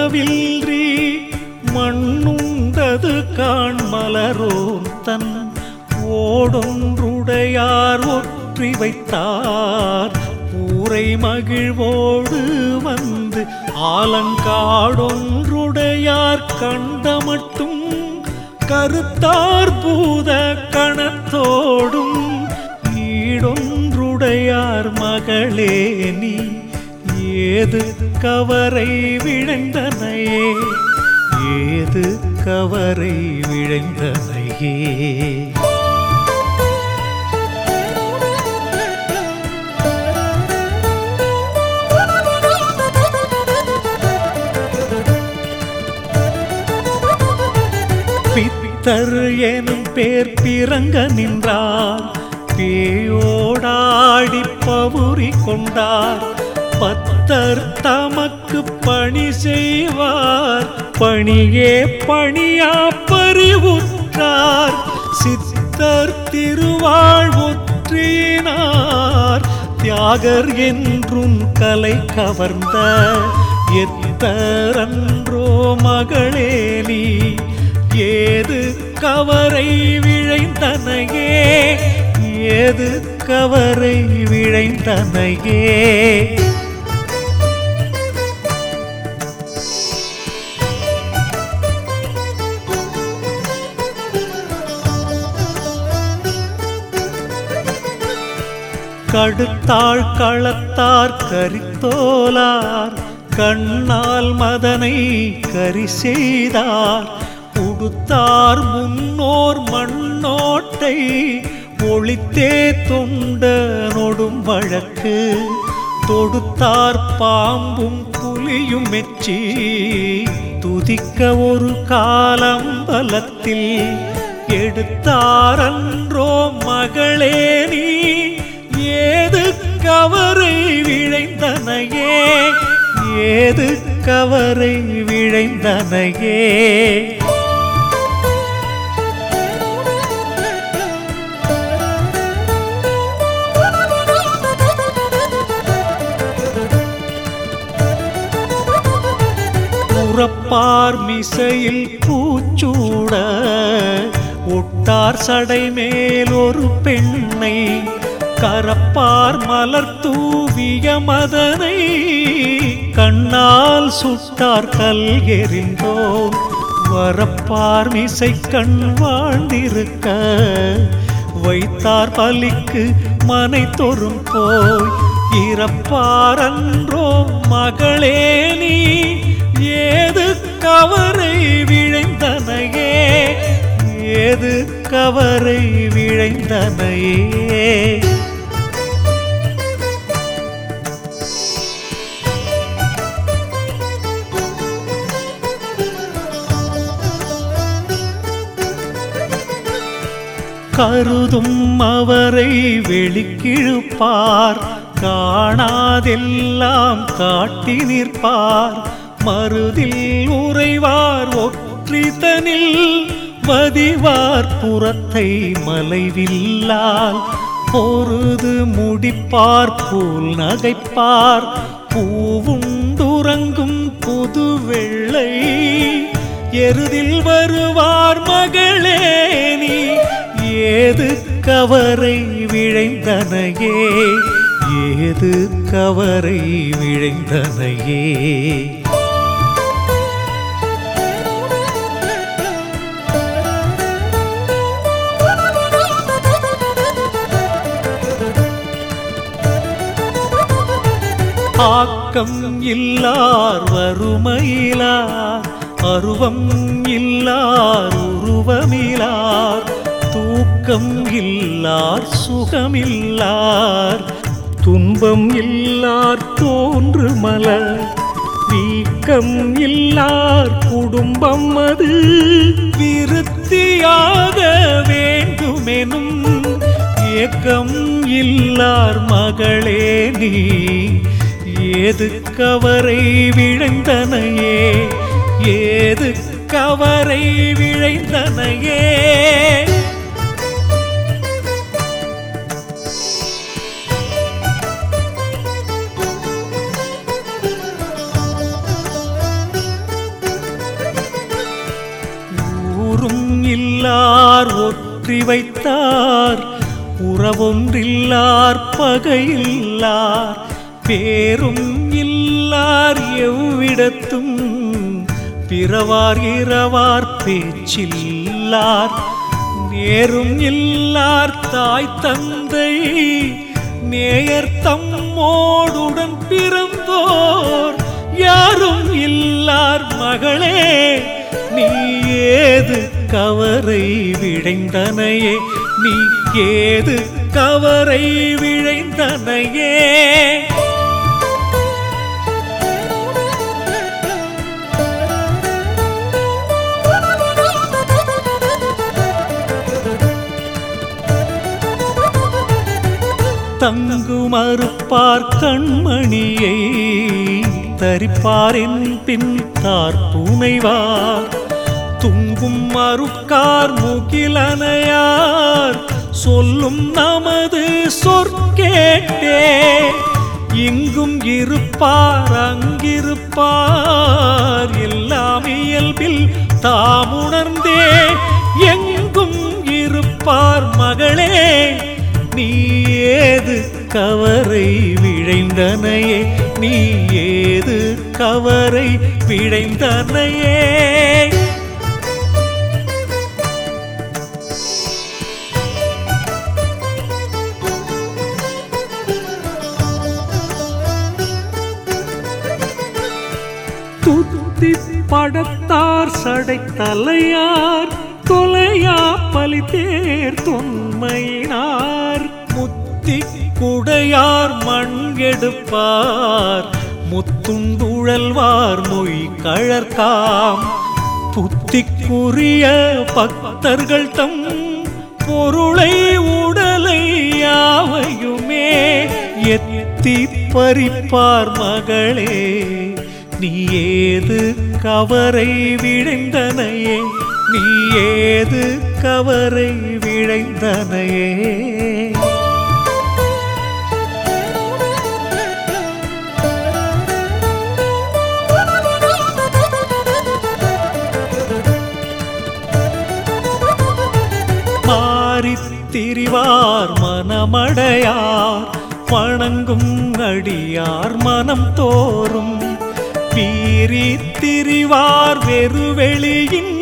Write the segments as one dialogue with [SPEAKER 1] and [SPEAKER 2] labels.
[SPEAKER 1] உறவில்றி மண்ணுண்டது காண்மலரோம் தன் ஓடொன்றுடையார் ஒற்றி வைத்தார். ஊரை மகிழ்வோடு வந்து ஆலங்காடொன்றுடையார் கண்ட மட்டும் கருத்தார் பூத கணத்தோடும் ஈடொன்றுடையார் மகளே நீ ஏது கவரை விழைந்தனையே? ஏது கவரை விழைந்தனையே? பித்தர் எனும் பேர் பிறங்க நின்றார். பேயோடாடி பவுரி கொண்டார். பத்து பத்தர் தமக்கு பணி செய்வார். பணியே பணியா பறிவுற்றார் சித்தர் திருவாழ்வுற்றினார் தியாகர் என்றும் கலை கவர்ந்த எத்தரன்றோ மகளே நீ. ஏது கவரை விழைந்தனையே? ஏது கவரை விழைந்தனையே? கடுத்தாள் களத்தார் கரித்தோலார் கண்ணால் மதனை கரி செய்தார் உடுத்தார் முன்னோர் மண்ணோட்டை ஒளித்தே தொண்டனொடும் வழக்கு. தொடுத்தார் பாம்பும் புலியும் மெச்சி துதிக்க ஒரு காலம் பலத்தில். எடுத்தாரன்றோ மகளே நீ விழைந்தனையே ஏது கவரை விழைந்தனையே புறப்பார் மிசையில் பூச்சூட ஒட்டார் சடை மேல் ஒரு பெண்ணை கரப்பார் மலர் தூவிய மதனை கண்ணால் சுட்டார் கல் எறிந்தோம் வரப்பார் மிசை கண் வாழ்ந்திருக்க வைத்தார் பலிக்கு மனை தொறும் போய் இறப்பாரன்றோ மகளே நீ ஏது கவரை விழைந்தனையே ஏது கவரை விழைந்தனையே. கருதும் அவரை வெளிக்கிழுப்பார். காணாதெல்லாம் காட்டி நிற்பார். மருதில் உறைவார் ஒற்றிதனில் மதிவார் புறத்தை மலைவில்லால். பொருது முடிப்பார் போல் நகைப்பார். பூவுண்டுறங்கும் புது வெள்ளை எருதில் வருவார் கவரை விழைந்தனையே ஏது கவரை விழைந்தனையே. ஆக்கம் இல்லார் வறுமையிலார் அருவம் இல்லார் தூக்கம் இல்லார் சுகமில்லார். துன்பம் இல்லார் தோன்று மலர். வீக்கம் இல்லார் குடும்பம் அது. விருத்தியாக வேண்டுமெனும். ஏக்கம் இல்லார் மகளே நீ. ஏது கவரை விழைந்தனையே. ஏது கவரை விழைந்தனையே. வைத்தார். உறவொன்றில்லார் பகையில்லார் பேரும் இல்லார் எவ்விடத்தும் பிறவார் இரவார் பேச்சில்லார் நேரும் இல்லார் தாய் தந்தை நேயர் தம்மோடுடன் பிறந்தோர் யாரும் இல்லார் மகளே நீ ஏது கவரை விழைந்தனையே நீ ஏது கவரை விழைந்தனையே? தங்குமறுப்பார் கண்மணியை தரிப்பாரின் பின் தார் தார்புனைவார் துங்கும் மறுக்கார் முகிலனையார். சொல்லும் நமது சொற்கேட்டே இங்கும் இருப்பார் அங்கிருப்பார். எல்லாம் இயல்பில் தாமுணர்ந்தே எங்கும் இருப்பார் மகளே. நீ ஏது கவரை விழைந்தனையே நீ ஏது கவரை விழைந்தனையே. துத்தி படத்தார் சடை தலையார் தொலையா பலி தேர் தொன்மையினார். முத்தி குடையார் மண் எடுப்பார் முத்துண்டுழல்வார் மொய் கழற்காம். புத்திக்குரிய பக்தர்கள் தம் பொருளை உடலை யாவையுமே எத்தி பறிப்பார் மகளே. நீ ஏது கவரை விழைந்தனையே? நீ ஏது கவரை விழைந்தனையே? திரிவார் மனமடையார் வணங்கும் அடியார் மனம் தோறும் பீரி திரிவார் வெறுவெளியின்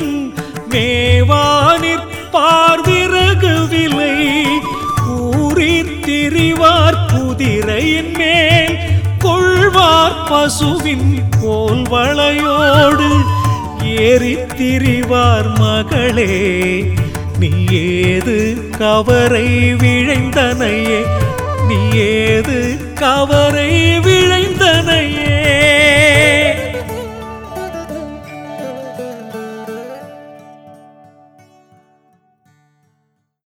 [SPEAKER 1] மேவா நிற்பார் விறகு விலை. கூறி திரிவார் குதிரையின் மேல் கொள்வார் பசுவின் கோல் வளையோடு ஏறி திரிவார் மகளே நீ ஏது கவரை விழைந்தனையே? நீ ஏது கவரை வி